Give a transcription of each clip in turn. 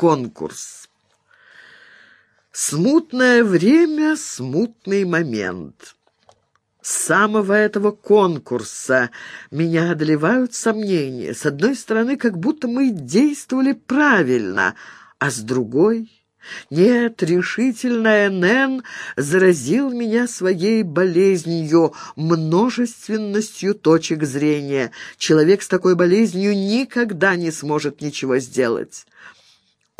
конкурс. Смутное время, смутный момент. С самого этого конкурса меня одолевают сомнения. С одной стороны, как будто мы действовали правильно, а с другой... Нет, решительно Нэн заразил меня своей болезнью, множественностью точек зрения. Человек с такой болезнью никогда не сможет ничего сделать.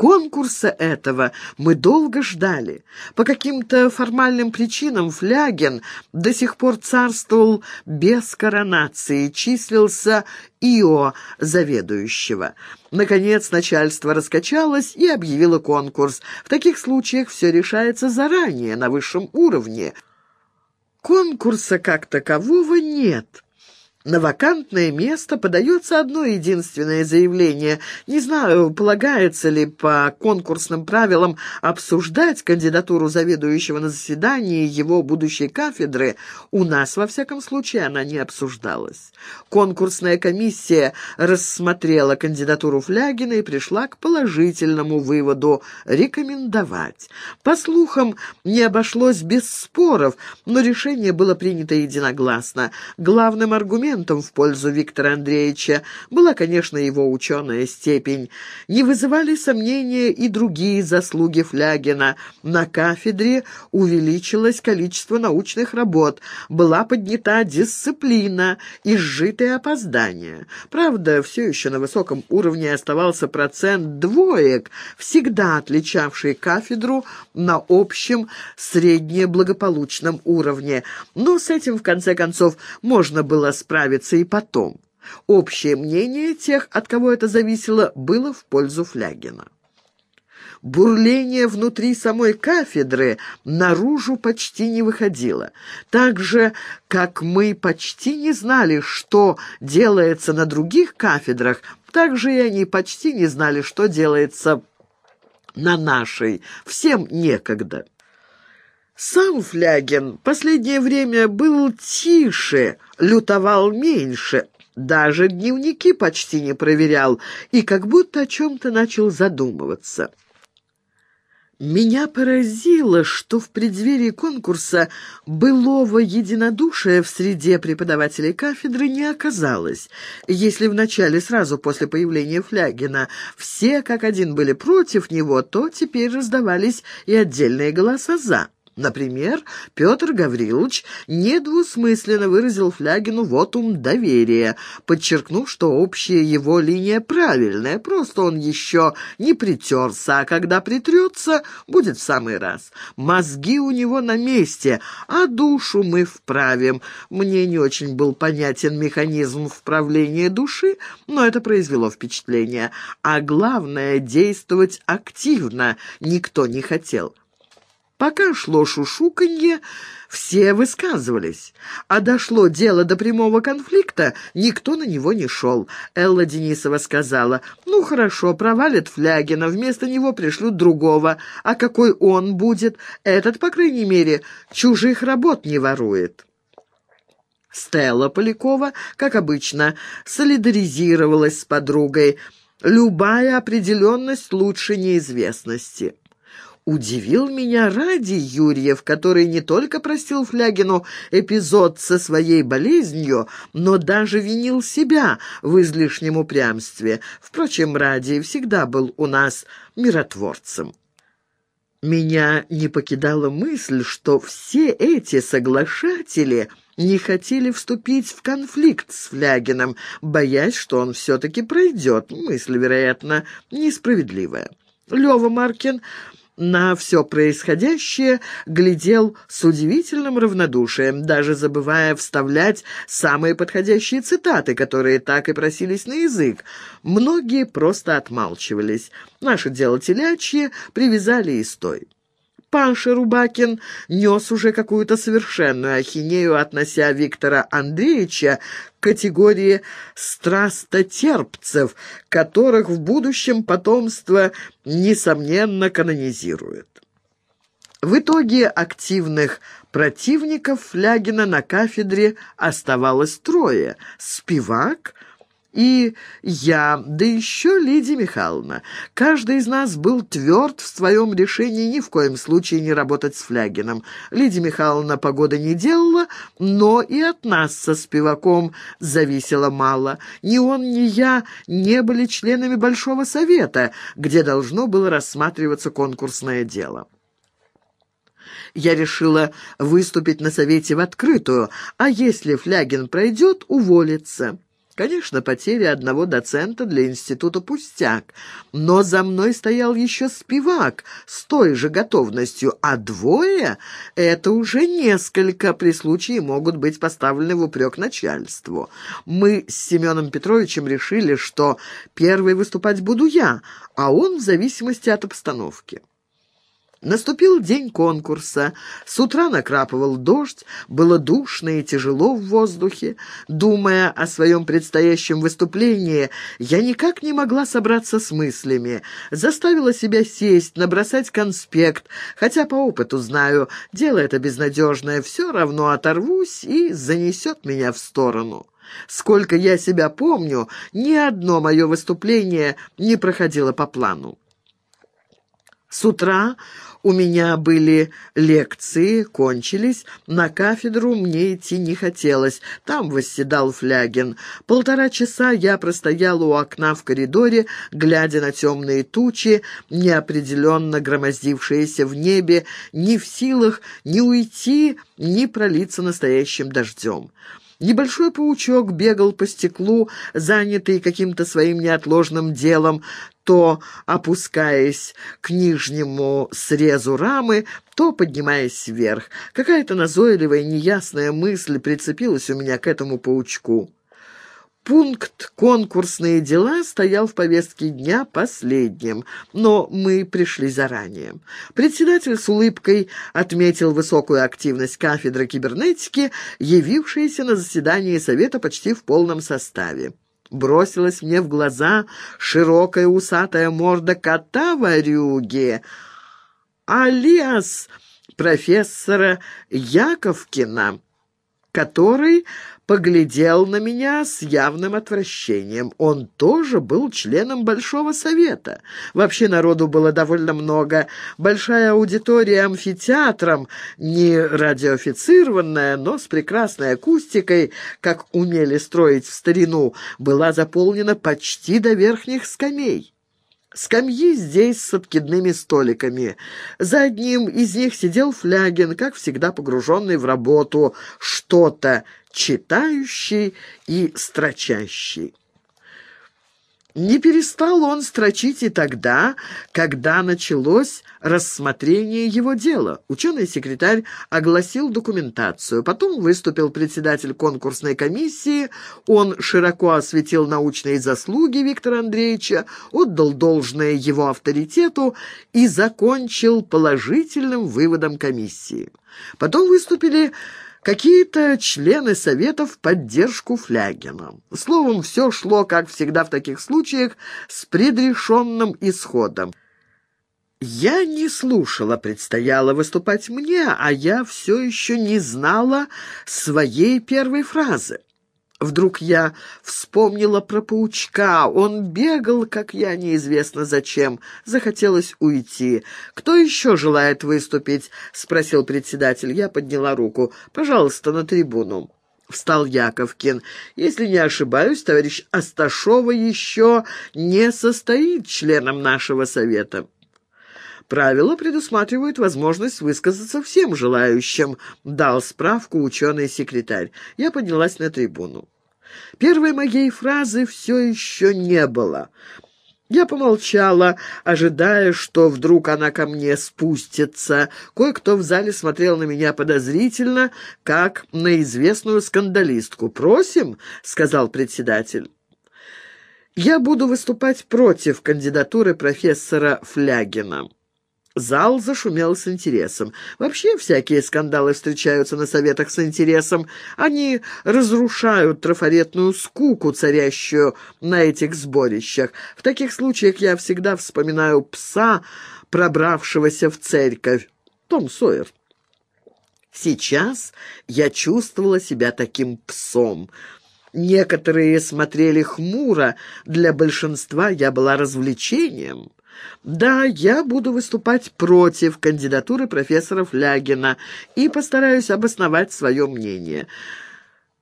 Конкурса этого мы долго ждали. По каким-то формальным причинам Фляген до сих пор царствовал без коронации, числился ИО заведующего. Наконец начальство раскачалось и объявило конкурс. В таких случаях все решается заранее, на высшем уровне. Конкурса как такового нет. На вакантное место подается одно единственное заявление. Не знаю, полагается ли по конкурсным правилам обсуждать кандидатуру заведующего на заседании его будущей кафедры. У нас, во всяком случае, она не обсуждалась. Конкурсная комиссия рассмотрела кандидатуру Флягина и пришла к положительному выводу – рекомендовать. По слухам, не обошлось без споров, но решение было принято единогласно. Главным аргументом аргументом в пользу Виктора Андреевича была, конечно, его ученая степень. Не вызывали сомнения и другие заслуги Флягина. На кафедре увеличилось количество научных работ, была поднята дисциплина, и изжитое опоздание. Правда, все еще на высоком уровне оставался процент двоек, всегда отличавший кафедру на общем среднеблагополучном уровне. Но с этим, в конце концов, можно было справиться справиться и потом. Общее мнение тех, от кого это зависело, было в пользу Флягина. Бурление внутри самой кафедры наружу почти не выходило. Так же, как мы почти не знали, что делается на других кафедрах, так же и они почти не знали, что делается на нашей. Всем некогда. Сам Флягин последнее время был тише, лютовал меньше, даже дневники почти не проверял и как будто о чем-то начал задумываться. Меня поразило, что в преддверии конкурса былого единодушия в среде преподавателей кафедры не оказалось. Если вначале, сразу после появления Флягина, все как один были против него, то теперь раздавались и отдельные голоса «за». Например, Петр Гаврилович недвусмысленно выразил Флягину вотум доверия, подчеркнув, что общая его линия правильная, просто он еще не притерся, а когда притрется, будет в самый раз. Мозги у него на месте, а душу мы вправим. Мне не очень был понятен механизм вправления души, но это произвело впечатление. А главное, действовать активно никто не хотел. Пока шло шушуканье, все высказывались. А дошло дело до прямого конфликта, никто на него не шел. Элла Денисова сказала, «Ну хорошо, провалят Флягина, вместо него пришлют другого. А какой он будет? Этот, по крайней мере, чужих работ не ворует». Стелла Полякова, как обычно, солидаризировалась с подругой. «Любая определенность лучше неизвестности». Удивил меня ради Юрьев, который не только простил Флягину эпизод со своей болезнью, но даже винил себя в излишнем упрямстве. Впрочем, Ради всегда был у нас миротворцем. Меня не покидала мысль, что все эти соглашатели не хотели вступить в конфликт с Флягиным, боясь, что он все-таки пройдет. Мысль, вероятно, несправедливая. Лёва Маркин на все происходящее глядел с удивительным равнодушием, даже забывая вставлять самые подходящие цитаты, которые так и просились на язык. Многие просто отмалчивались. Наше дело телячье привязали и стой. Паша Рубакин нес уже какую-то совершенную ахинею, относя Виктора Андреевича к категории страстотерпцев, которых в будущем потомство, несомненно, канонизирует. В итоге активных противников Флягина на кафедре оставалось трое – Спивак, и я, да еще Лидия Михайловна. Каждый из нас был тверд в своем решении ни в коем случае не работать с Флягином. Лидия Михайловна погода не делала, но и от нас со Спиваком зависело мало. Ни он, ни я не были членами Большого Совета, где должно было рассматриваться конкурсное дело. Я решила выступить на совете в открытую, а если Флягин пройдет, уволиться. Конечно, потеря одного доцента для института пустяк, но за мной стоял еще спивак с той же готовностью, а двое — это уже несколько, при случае могут быть поставлены в упрек начальству. Мы с Семеном Петровичем решили, что первый выступать буду я, а он в зависимости от обстановки. Наступил день конкурса. С утра накрапывал дождь, было душно и тяжело в воздухе. Думая о своем предстоящем выступлении, я никак не могла собраться с мыслями. Заставила себя сесть, набросать конспект, хотя по опыту знаю, дело это безнадежное, все равно оторвусь и занесет меня в сторону. Сколько я себя помню, ни одно мое выступление не проходило по плану. С утра у меня были лекции, кончились, на кафедру мне идти не хотелось, там восседал Флягин. Полтора часа я простояла у окна в коридоре, глядя на темные тучи, неопределенно громоздившиеся в небе, ни в силах ни уйти, ни пролиться настоящим дождем. Небольшой паучок бегал по стеклу, занятый каким-то своим неотложным делом, то опускаясь к нижнему срезу рамы, то поднимаясь вверх. Какая-то назойливая неясная мысль прицепилась у меня к этому паучку. Пункт «Конкурсные дела» стоял в повестке дня последним, но мы пришли заранее. Председатель с улыбкой отметил высокую активность кафедры кибернетики, явившейся на заседании Совета почти в полном составе. Бросилась мне в глаза широкая усатая морда кота в орюге, алиас профессора Яковкина, который поглядел на меня с явным отвращением. Он тоже был членом Большого Совета. Вообще народу было довольно много. Большая аудитория амфитеатром, не радиоофицированная, но с прекрасной акустикой, как умели строить в старину, была заполнена почти до верхних скамей. Скамьи здесь с откидными столиками. За одним из них сидел Флягин, как всегда погруженный в работу, что-то читающий и строчащий. Не перестал он строчить и тогда, когда началось рассмотрение его дела. Ученый-секретарь огласил документацию. Потом выступил председатель конкурсной комиссии. Он широко осветил научные заслуги Виктора Андреевича, отдал должное его авторитету и закончил положительным выводом комиссии. Потом выступили какие-то члены Совета в поддержку Флягина. Словом, все шло, как всегда в таких случаях, с предрешенным исходом. Я не слушала, предстояло выступать мне, а я все еще не знала своей первой фразы. Вдруг я вспомнила про паучка. Он бегал, как я, неизвестно зачем. Захотелось уйти. «Кто еще желает выступить?» — спросил председатель. Я подняла руку. «Пожалуйста, на трибуну». Встал Яковкин. «Если не ошибаюсь, товарищ Асташова еще не состоит членом нашего совета». Правила предусматривают возможность высказаться всем желающим, дал справку ученый-секретарь. Я поднялась на трибуну. Первой моей фразы все еще не было. Я помолчала, ожидая, что вдруг она ко мне спустится. Кое-кто в зале смотрел на меня подозрительно, как на известную скандалистку. «Просим», — сказал председатель. «Я буду выступать против кандидатуры профессора Флягина». Зал зашумел с интересом. Вообще всякие скандалы встречаются на советах с интересом. Они разрушают трафаретную скуку, царящую на этих сборищах. В таких случаях я всегда вспоминаю пса, пробравшегося в церковь. Том Сойер. Сейчас я чувствовала себя таким псом. Некоторые смотрели хмуро, для большинства я была развлечением. Да, я буду выступать против кандидатуры профессора Флягина и постараюсь обосновать свое мнение.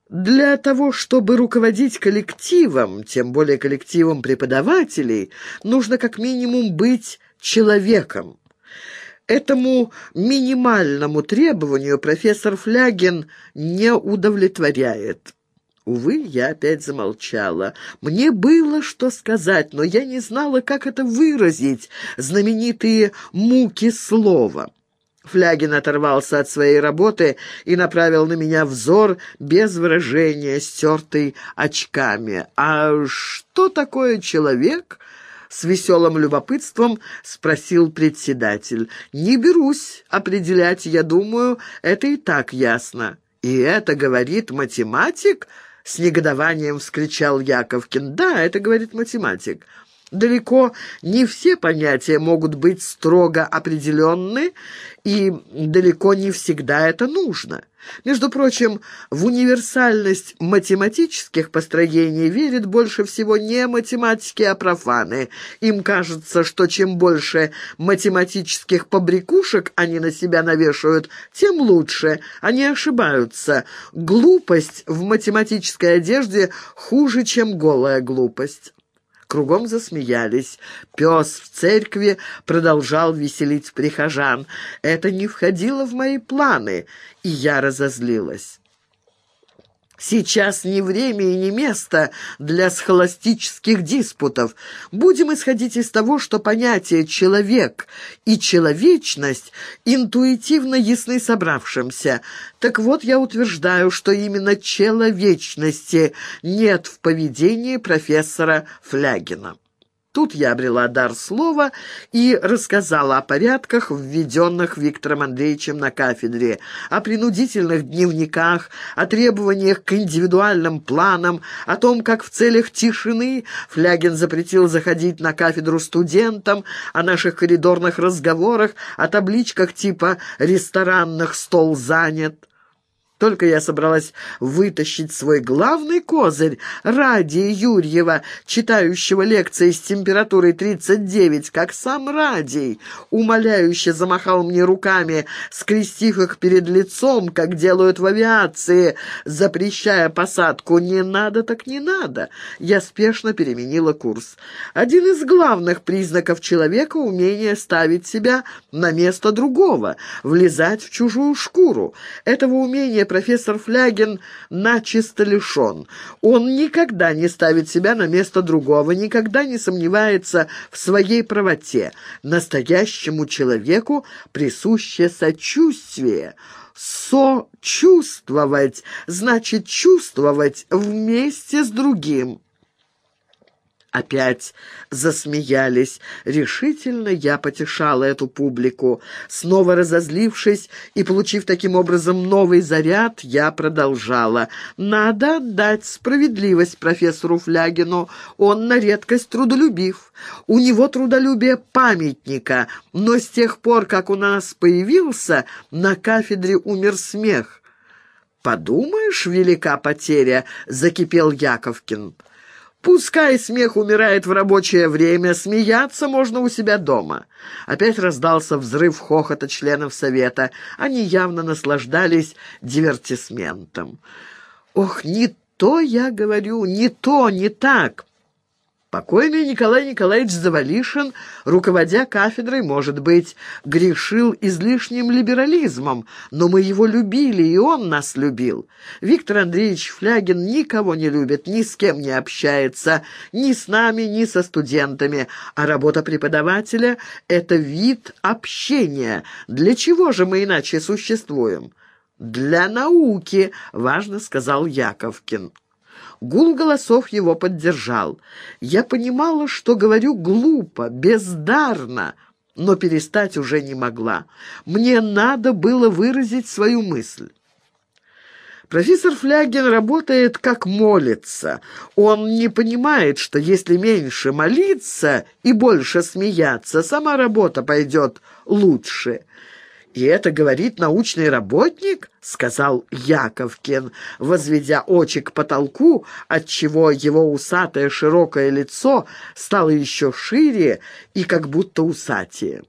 Для того, чтобы руководить коллективом, тем более коллективом преподавателей, нужно как минимум быть человеком. Этому минимальному требованию профессор Флягин не удовлетворяет. Увы, я опять замолчала. Мне было что сказать, но я не знала, как это выразить, знаменитые «муки слова». Флягин оторвался от своей работы и направил на меня взор без выражения, стертый очками. «А что такое человек?» С веселым любопытством спросил председатель. «Не берусь определять, я думаю, это и так ясно». «И это говорит математик?» С негодованием вскричал Яковкин. «Да, это говорит математик». Далеко не все понятия могут быть строго определенны, и далеко не всегда это нужно. Между прочим, в универсальность математических построений верят больше всего не математики, а профаны. Им кажется, что чем больше математических побрякушек они на себя навешивают, тем лучше. Они ошибаются. Глупость в математической одежде хуже, чем голая глупость. Кругом засмеялись. Пес в церкви продолжал веселить прихожан. Это не входило в мои планы, и я разозлилась. Сейчас не время и не место для схоластических диспутов. Будем исходить из того, что понятия «человек» и «человечность» интуитивно ясны собравшимся. Так вот, я утверждаю, что именно человечности нет в поведении профессора Флягина. Тут я обрела дар слова и рассказала о порядках, введенных Виктором Андреевичем на кафедре, о принудительных дневниках, о требованиях к индивидуальным планам, о том, как в целях тишины Флягин запретил заходить на кафедру студентам, о наших коридорных разговорах, о табличках типа «ресторанных стол занят». Только я собралась вытащить свой главный козырь, Радия Юрьева, читающего лекции с температурой 39, как сам Радий, умоляюще замахал мне руками, скрестив их перед лицом, как делают в авиации, запрещая посадку. «Не надо, так не надо!» Я спешно переменила курс. Один из главных признаков человека — умение ставить себя на место другого, влезать в чужую шкуру. Этого умения профессор Флягин начисто лишен. Он никогда не ставит себя на место другого, никогда не сомневается в своей правоте. Настоящему человеку присуще сочувствие. Сочувствовать значит чувствовать вместе с другим. Опять засмеялись. Решительно я потешала эту публику. Снова разозлившись и получив таким образом новый заряд, я продолжала. Надо отдать справедливость профессору Флягину. Он на редкость трудолюбив. У него трудолюбие памятника, но с тех пор, как у нас появился, на кафедре умер смех. «Подумаешь, велика потеря!» — закипел Яковкин. Пускай смех умирает в рабочее время, смеяться можно у себя дома. Опять раздался взрыв хохота членов совета. Они явно наслаждались дивертисментом. «Ох, не то я говорю, не то, не так!» Покойный Николай Николаевич Завалишин, руководя кафедрой, может быть, грешил излишним либерализмом, но мы его любили, и он нас любил. Виктор Андреевич Флягин никого не любит, ни с кем не общается, ни с нами, ни со студентами, а работа преподавателя — это вид общения. Для чего же мы иначе существуем? «Для науки», — важно сказал Яковкин. Гул голосов его поддержал. Я понимала, что говорю глупо, бездарно, но перестать уже не могла. Мне надо было выразить свою мысль. Профессор Флягин работает как молится. Он не понимает, что если меньше молиться и больше смеяться, сама работа пойдет лучше. «И это говорит научный работник?» — сказал Яковкин, возведя очи к потолку, отчего его усатое широкое лицо стало еще шире и как будто усатие.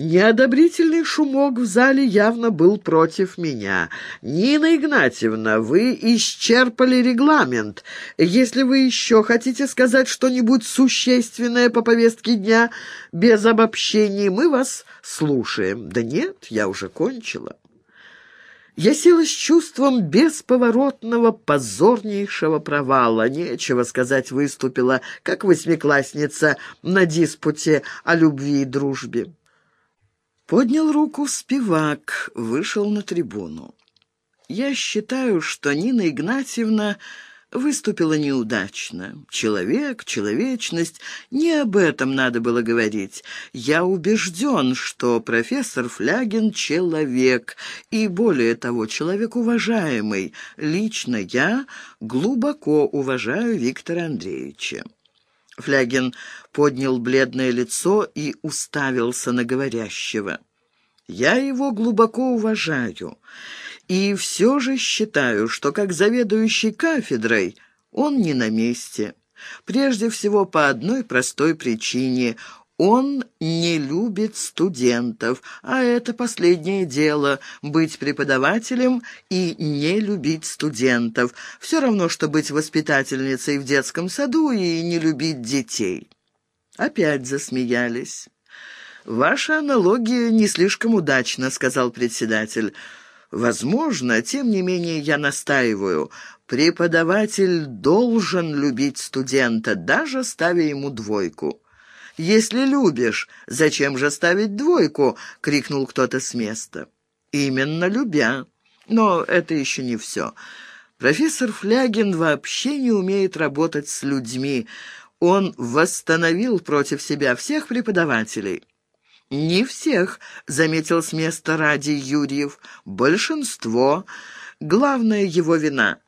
Неодобрительный шумок в зале явно был против меня. «Нина Игнатьевна, вы исчерпали регламент. Если вы еще хотите сказать что-нибудь существенное по повестке дня, без обобщений, мы вас слушаем». «Да нет, я уже кончила». Я села с чувством бесповоротного, позорнейшего провала. Нечего сказать, выступила, как восьмиклассница на диспуте о любви и дружбе. Поднял руку спивак, вышел на трибуну. Я считаю, что Нина Игнатьевна выступила неудачно. Человек, человечность, не об этом надо было говорить. Я убежден, что профессор Флягин — человек, и более того, человек уважаемый. Лично я глубоко уважаю Виктора Андреевича. Флягин поднял бледное лицо и уставился на говорящего. «Я его глубоко уважаю, и все же считаю, что как заведующий кафедрой он не на месте. Прежде всего по одной простой причине – он не любит студентов, а это последнее дело — быть преподавателем и не любить студентов. Все равно, что быть воспитательницей в детском саду и не любить детей. Опять засмеялись. «Ваша аналогия не слишком удачна», — сказал председатель. «Возможно, тем не менее я настаиваю. Преподаватель должен любить студента, даже ставя ему двойку». «Если любишь, зачем же ставить двойку?» — крикнул кто-то с места. «Именно любя. Но это еще не все. Профессор Флягин вообще не умеет работать с людьми. Он восстановил против себя всех преподавателей». «Не всех», — заметил с места ради Юрьев. «Большинство. Главная его вина.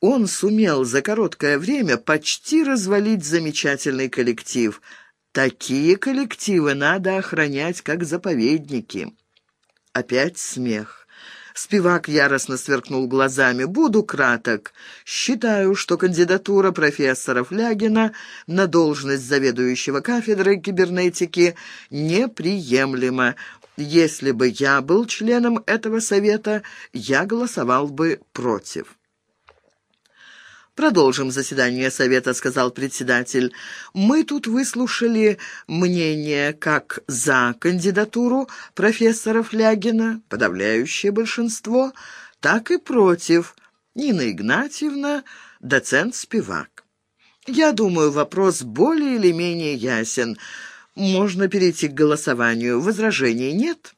Он сумел за короткое время почти развалить замечательный коллектив». Такие коллективы надо охранять, как заповедники. Опять смех. Спивак яростно сверкнул глазами. «Буду краток. Считаю, что кандидатура профессора Флягина на должность заведующего кафедрой кибернетики неприемлема. Если бы я был членом этого совета, я голосовал бы против». «Продолжим заседание Совета», — сказал председатель. «Мы тут выслушали мнение как за кандидатуру профессора Флягина, подавляющее большинство, так и против. Нина Игнатьевна, доцент Спивак. Я думаю, вопрос более или менее ясен. Можно перейти к голосованию. Возражений нет?»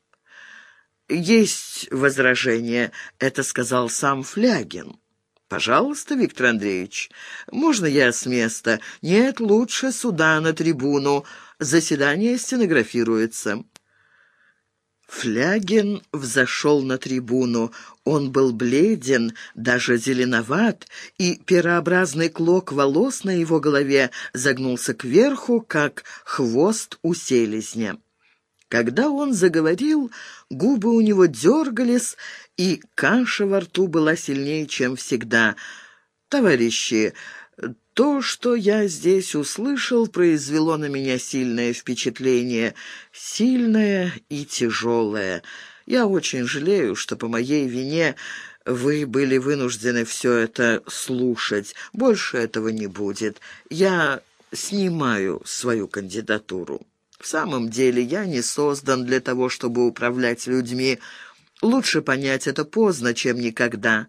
«Есть возражение», — это сказал сам Флягин. «Пожалуйста, Виктор Андреевич, можно я с места? Нет, лучше сюда, на трибуну. Заседание стенографируется». Флягин взошел на трибуну. Он был бледен, даже зеленоват, и перообразный клок волос на его голове загнулся кверху, как хвост у селезня. Когда он заговорил, губы у него дергались, и каша во рту была сильнее, чем всегда. «Товарищи, то, что я здесь услышал, произвело на меня сильное впечатление, сильное и тяжелое. Я очень жалею, что по моей вине вы были вынуждены все это слушать. Больше этого не будет. Я снимаю свою кандидатуру». В самом деле я не создан для того, чтобы управлять людьми. Лучше понять это поздно, чем никогда».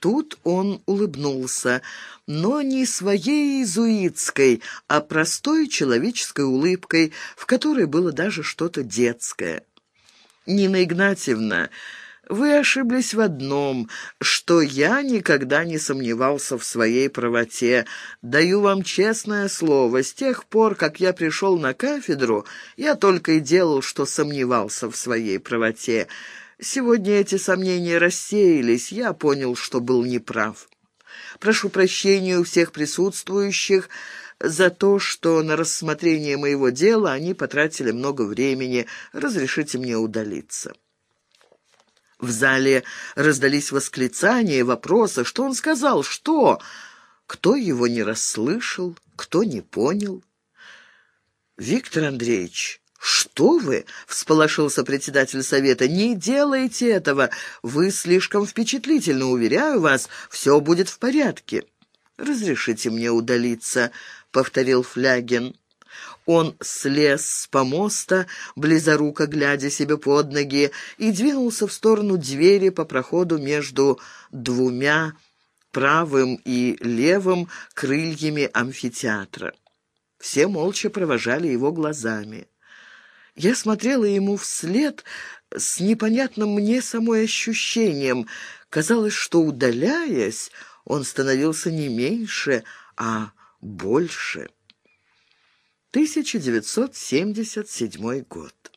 Тут он улыбнулся, но не своей иезуитской, а простой человеческой улыбкой, в которой было даже что-то детское. «Нина Игнатьевна...» Вы ошиблись в одном, что я никогда не сомневался в своей правоте. Даю вам честное слово, с тех пор, как я пришел на кафедру, я только и делал, что сомневался в своей правоте. Сегодня эти сомнения рассеялись, я понял, что был неправ. Прошу прощения у всех присутствующих за то, что на рассмотрение моего дела они потратили много времени. Разрешите мне удалиться». В зале раздались восклицания, вопросы. Что он сказал? Что? Кто его не расслышал? Кто не понял? «Виктор Андреевич, что вы?» — всполошился председатель совета. «Не делайте этого! Вы слишком впечатлительны, уверяю вас, все будет в порядке». «Разрешите мне удалиться», — повторил Флягин. Он слез с помоста, близоруко глядя себе под ноги, и двинулся в сторону двери по проходу между двумя правым и левым крыльями амфитеатра. Все молча провожали его глазами. Я смотрела ему вслед с непонятным мне самой ощущением. Казалось, что, удаляясь, он становился не меньше, а больше. 1977 год.